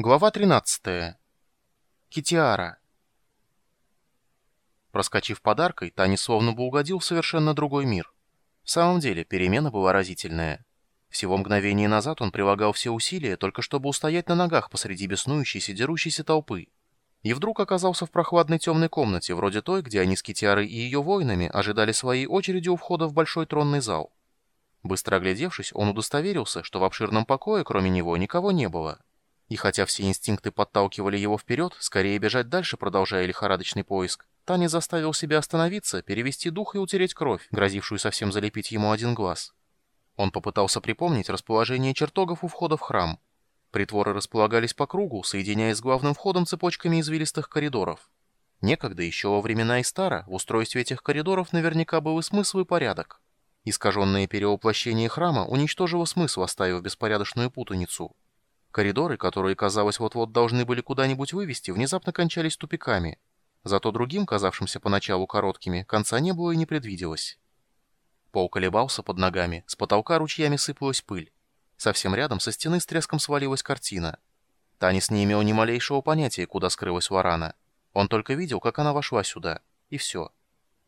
Глава 13. Китиара. Проскочив подаркой, Танис словно бы угодил в совершенно другой мир. В самом деле, перемена была разительная. Всего мгновение назад он прилагал все усилия, только чтобы устоять на ногах посреди беснующейся, дерущейся толпы. И вдруг оказался в прохладной темной комнате, вроде той, где они с Китиарой и ее воинами ожидали своей очереди у входа в большой тронный зал. Быстро оглядевшись, он удостоверился, что в обширном покое, кроме него, никого не было. И хотя все инстинкты подталкивали его вперед, скорее бежать дальше, продолжая лихорадочный поиск, Таня заставил себя остановиться, перевести дух и утереть кровь, грозившую совсем залепить ему один глаз. Он попытался припомнить расположение чертогов у входа в храм. Притворы располагались по кругу, соединяясь с главным входом цепочками извилистых коридоров. Некогда, еще во времена Истара, в устройстве этих коридоров наверняка был и смысл, и порядок. Искаженное перевоплощение храма уничтожило смысл, оставив беспорядочную путаницу. Коридоры, которые, казалось, вот-вот должны были куда-нибудь вывести, внезапно кончались тупиками. Зато другим, казавшимся поначалу короткими, конца не было и не предвиделось. Пол колебался под ногами, с потолка ручьями сыпалась пыль. Совсем рядом со стены с треском свалилась картина. Танис не имел ни малейшего понятия, куда скрылась Варана. Он только видел, как она вошла сюда. И все.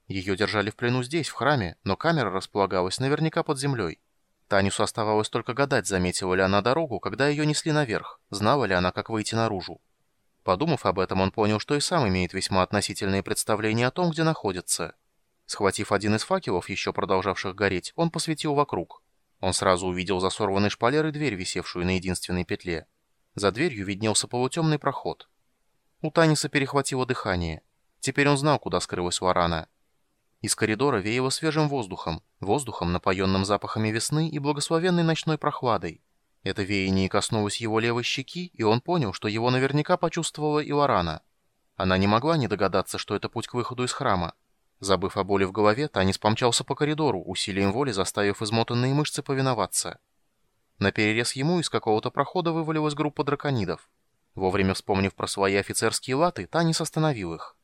Ее держали в плену здесь, в храме, но камера располагалась наверняка под землей. Танису оставалось только гадать, заметила ли она дорогу, когда ее несли наверх, знала ли она, как выйти наружу. Подумав об этом, он понял, что и сам имеет весьма относительные представления о том, где находится. Схватив один из факелов, еще продолжавших гореть, он посветил вокруг. Он сразу увидел за сорванной шпалерой дверь, висевшую на единственной петле. За дверью виднелся полутемный проход. У Таниса перехватило дыхание. Теперь он знал, куда скрылась Варана. Из коридора веяло свежим воздухом, воздухом, напоенным запахами весны и благословенной ночной прохладой. Это веяние коснулось его левой щеки, и он понял, что его наверняка почувствовала и Лорана. Она не могла не догадаться, что это путь к выходу из храма. Забыв о боли в голове, Танис помчался по коридору, усилием воли заставив измотанные мышцы повиноваться. На перерез ему из какого-то прохода вывалилась группа драконидов. Вовремя вспомнив про свои офицерские латы, Танис остановил их.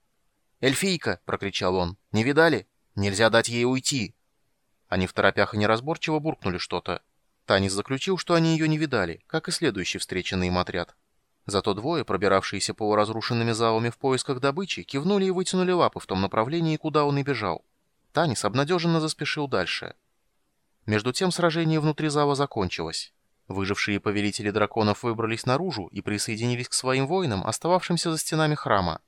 «Эльфийка!» — прокричал он. «Не видали? Нельзя дать ей уйти!» Они в торопях и неразборчиво буркнули что-то. Танис заключил, что они ее не видали, как и следующий встреченный им отряд. Зато двое, пробиравшиеся полуразрушенными залами в поисках добычи, кивнули и вытянули лапы в том направлении, куда он и бежал. Танис обнадеженно заспешил дальше. Между тем сражение внутри зала закончилось. Выжившие повелители драконов выбрались наружу и присоединились к своим воинам, остававшимся за стенами храма.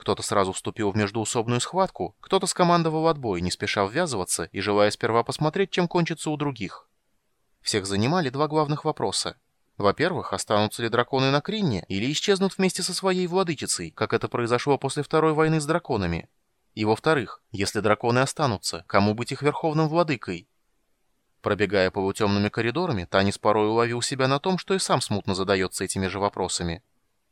Кто-то сразу вступил в междуусобную схватку, кто-то скомандовал отбой, не спеша ввязываться и желая сперва посмотреть, чем кончится у других. Всех занимали два главных вопроса. Во-первых, останутся ли драконы на Кринне или исчезнут вместе со своей владычицей, как это произошло после Второй войны с драконами? И во-вторых, если драконы останутся, кому быть их верховным владыкой? Пробегая полутемными коридорами, Танис порой уловил себя на том, что и сам смутно задается этими же вопросами.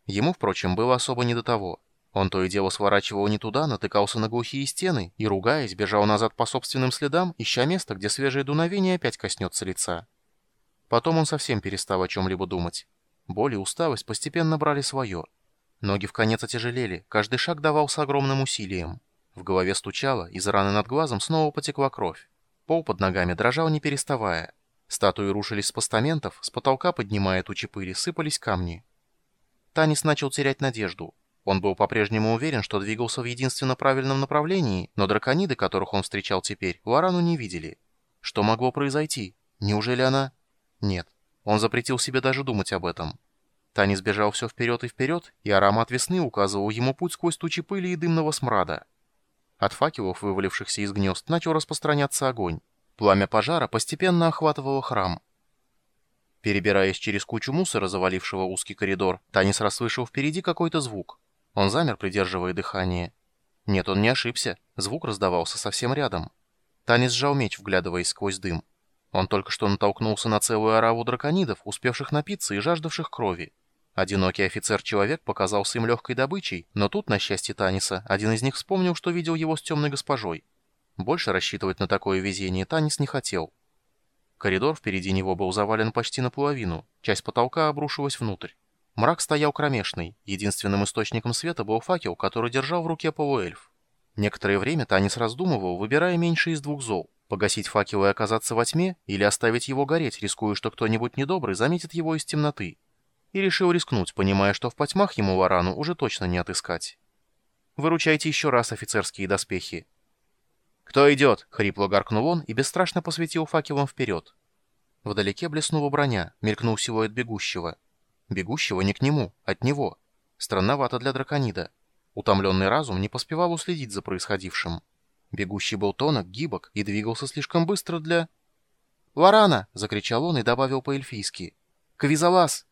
Ему, впрочем, было особо не до того. Он то и дело сворачивал не туда, натыкался на глухие стены и, ругаясь, бежал назад по собственным следам, ища место, где свежее дуновение опять коснется лица. Потом он совсем перестал о чем-либо думать. Боль и усталость постепенно брали свое. Ноги в конец отяжелели, каждый шаг давался огромным усилием. В голове стучало, из раны над глазом снова потекла кровь. Пол под ногами дрожал не переставая. Статуи рушились с постаментов, с потолка, поднимая тучи пыли, сыпались камни. Танис начал терять надежду. Он был по-прежнему уверен, что двигался в единственно правильном направлении, но дракониды, которых он встречал теперь, Лорану не видели. Что могло произойти? Неужели она... Нет, он запретил себе даже думать об этом. Танис бежал все вперед и вперед, и аромат весны указывал ему путь сквозь тучи пыли и дымного смрада. От факелов, вывалившихся из гнезд, начал распространяться огонь. Пламя пожара постепенно охватывало храм. Перебираясь через кучу мусора, завалившего узкий коридор, Танис расслышал впереди какой-то звук. Он замер, придерживая дыхание. Нет, он не ошибся. Звук раздавался совсем рядом. Танис сжал меч, вглядываясь сквозь дым. Он только что натолкнулся на целую ораву драконидов, успевших напиться и жаждавших крови. Одинокий офицер-человек показался им легкой добычей, но тут, на счастье Таниса, один из них вспомнил, что видел его с темной госпожой. Больше рассчитывать на такое везение Танис не хотел. Коридор впереди него был завален почти наполовину, часть потолка обрушилась внутрь. Мрак стоял кромешный, единственным источником света был факел, который держал в руке полуэльф. Некоторое время Танис раздумывал, выбирая меньше из двух зол – погасить факел и оказаться во тьме, или оставить его гореть, рискуя, что кто-нибудь недобрый заметит его из темноты. и решил рискнуть, понимая, что в потьмах ему варану уже точно не отыскать. «Выручайте еще раз офицерские доспехи». «Кто идет?» — хрипло гаркнул он и бесстрашно посветил факелом вперед. Вдалеке блеснула броня, мелькнул силуэт бегущего. Бегущего не к нему, от него. Странновато для драконида. Утомленный разум не поспевал уследить за происходившим. Бегущий был тонок, гибок и двигался слишком быстро для... «Варана!» — закричал он и добавил по-эльфийски. «Квизалас!»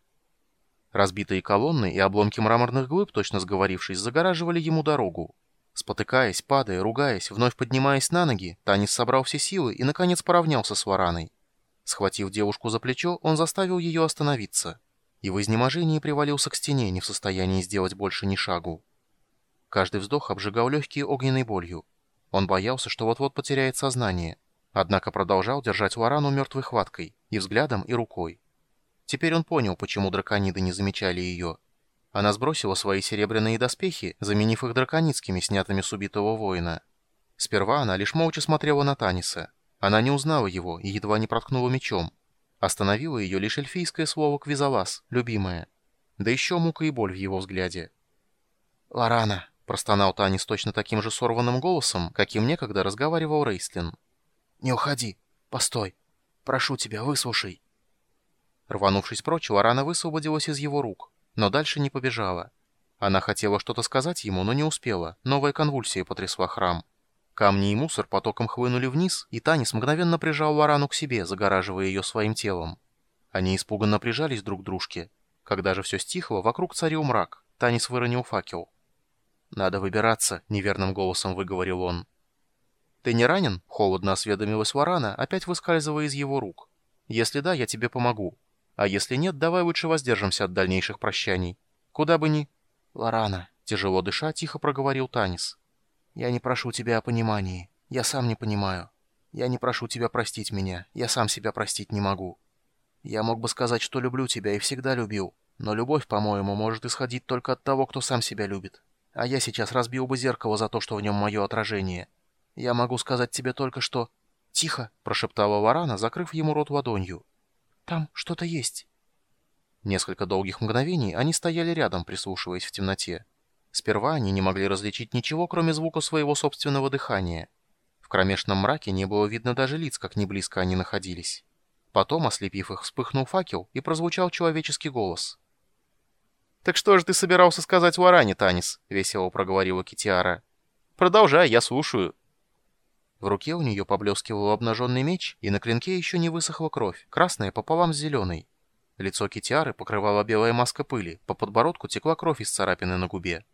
Разбитые колонны и обломки мраморных глыб, точно сговорившись, загораживали ему дорогу. Спотыкаясь, падая, ругаясь, вновь поднимаясь на ноги, Танис собрал все силы и, наконец, поравнялся с Вараной. Схватив девушку за плечо, он заставил ее остановиться. И в изнеможении привалился к стене, не в состоянии сделать больше ни шагу. Каждый вздох обжигал легкие огненной болью. Он боялся, что вот-вот потеряет сознание. Однако продолжал держать Варану мертвой хваткой, и взглядом, и рукой. Теперь он понял, почему дракониды не замечали ее. Она сбросила свои серебряные доспехи, заменив их драконидскими, снятыми с убитого воина. Сперва она лишь молча смотрела на Таниса. Она не узнала его и едва не проткнула мечом. Остановило ее лишь эльфийское слово «квизалас», любимое. Да еще мука и боль в его взгляде. «Лорана», — простонал Танис точно таким же сорванным голосом, каким некогда разговаривал Рейслин. «Не уходи. Постой. Прошу тебя, выслушай». Рванувшись прочь, Лорана высвободилась из его рук, но дальше не побежала. Она хотела что-то сказать ему, но не успела. Новая конвульсия потрясла храм. Камни и мусор потоком хлынули вниз, и Танис мгновенно прижал Лорану к себе, загораживая ее своим телом. Они испуганно прижались друг к дружке. Когда же все стихло, вокруг царил мрак. Танис выронил факел. «Надо выбираться», — неверным голосом выговорил он. «Ты не ранен?» — холодно осведомилась Варана, опять выскальзывая из его рук. «Если да, я тебе помогу. А если нет, давай лучше воздержимся от дальнейших прощаний. Куда бы ни...» «Лорана», — тяжело дыша, тихо проговорил Танис. «Я не прошу тебя о понимании. Я сам не понимаю. Я не прошу тебя простить меня. Я сам себя простить не могу. Я мог бы сказать, что люблю тебя и всегда любил, но любовь, по-моему, может исходить только от того, кто сам себя любит. А я сейчас разбил бы зеркало за то, что в нем мое отражение». Я могу сказать тебе только, что...» «Тихо!» — прошептала Варана, закрыв ему рот ладонью. «Там что-то есть». Несколько долгих мгновений они стояли рядом, прислушиваясь в темноте. Сперва они не могли различить ничего, кроме звука своего собственного дыхания. В кромешном мраке не было видно даже лиц, как не близко они находились. Потом, ослепив их, вспыхнул факел, и прозвучал человеческий голос. «Так что же ты собирался сказать Варане, Танис?» — весело проговорила Китиара. «Продолжай, я слушаю». В руке у нее поблескивал обнаженный меч, и на клинке еще не высохла кровь, красная пополам с зеленой. Лицо Китиары покрывала белая маска пыли, по подбородку текла кровь из царапины на губе.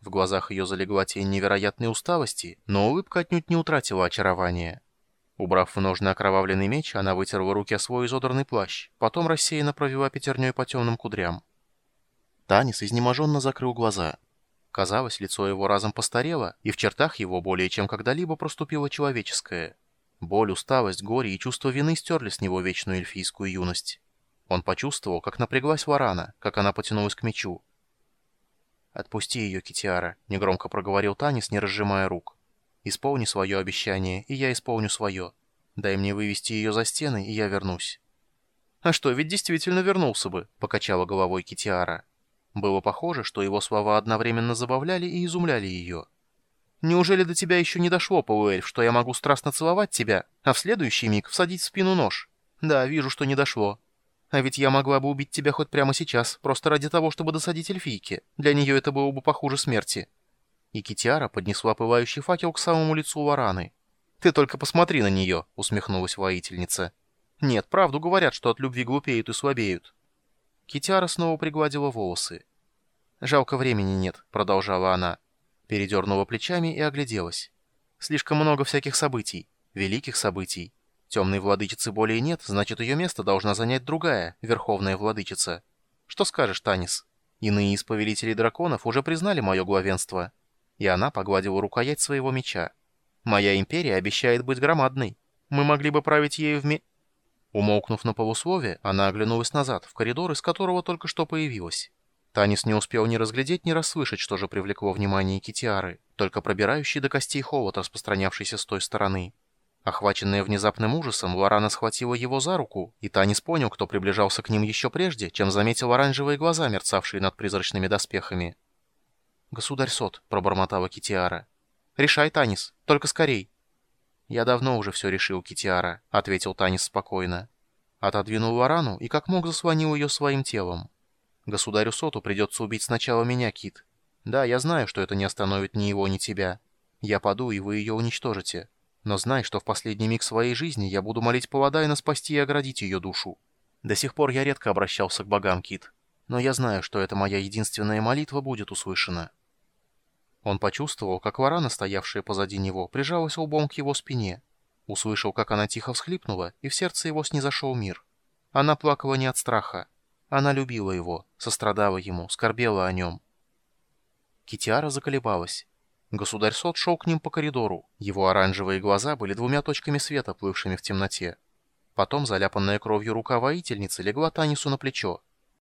В глазах ее залегла тень невероятной усталости, но улыбка отнюдь не утратила очарования. Убрав в ножны окровавленный меч, она вытерла руки о свой изодранный плащ, потом рассеянно провела пятерней по темным кудрям. Танис изнеможенно закрыл глаза. Казалось, лицо его разом постарело, и в чертах его более чем когда-либо проступило человеческое. Боль, усталость, горе и чувство вины стерли с него вечную эльфийскую юность. Он почувствовал, как напряглась варана, как она потянулась к мечу. «Отпусти ее, Китиара», — негромко проговорил Танис, не разжимая рук. «Исполни свое обещание, и я исполню свое. Дай мне вывести ее за стены, и я вернусь». «А что, ведь действительно вернулся бы», — покачала головой Китиара. Было похоже, что его слова одновременно забавляли и изумляли ее. «Неужели до тебя еще не дошло, полуэльф, что я могу страстно целовать тебя, а в следующий миг всадить в спину нож? Да, вижу, что не дошло. А ведь я могла бы убить тебя хоть прямо сейчас, просто ради того, чтобы досадить эльфийке. Для нее это было бы похуже смерти». И Китиара поднесла пылающий факел к самому лицу Вараны. «Ты только посмотри на нее», — усмехнулась воительница. «Нет, правду говорят, что от любви глупеют и слабеют. Китяра снова пригладила волосы. «Жалко времени нет», — продолжала она. Передернула плечами и огляделась. «Слишком много всяких событий, великих событий. Темной владычицы более нет, значит, ее место должна занять другая, верховная владычица. Что скажешь, Танис? Иные из повелителей драконов уже признали мое главенство». И она погладила рукоять своего меча. «Моя империя обещает быть громадной. Мы могли бы править ею вме...» Умолкнув на полуслове, она оглянулась назад, в коридор, из которого только что появилась. Танис не успел ни разглядеть, ни расслышать, что же привлекло внимание Китиары, только пробирающий до костей холод, распространявшийся с той стороны. Охваченная внезапным ужасом, Лорана схватила его за руку, и Танис понял, кто приближался к ним еще прежде, чем заметил оранжевые глаза, мерцавшие над призрачными доспехами. «Государь Сот», — пробормотала Китиара. «Решай, Танис, только скорей». «Я давно уже все решил, Китиара», — ответил Танис спокойно. Отодвинул Лорану и как мог заслонил ее своим телом. «Государю Соту придется убить сначала меня, Кит. Да, я знаю, что это не остановит ни его, ни тебя. Я паду, и вы ее уничтожите. Но знай, что в последний миг своей жизни я буду молить Паладайна спасти и оградить ее душу. До сих пор я редко обращался к богам, Кит. Но я знаю, что эта моя единственная молитва будет услышана». Он почувствовал, как варана, стоявшая позади него, прижалась лбом к его спине. Услышал, как она тихо всхлипнула, и в сердце его снизошел мир. Она плакала не от страха. Она любила его, сострадала ему, скорбела о нем. Китиара заколебалась. Государь Сот шел к ним по коридору. Его оранжевые глаза были двумя точками света, плывшими в темноте. Потом заляпанная кровью рука воительницы легла Танису на плечо.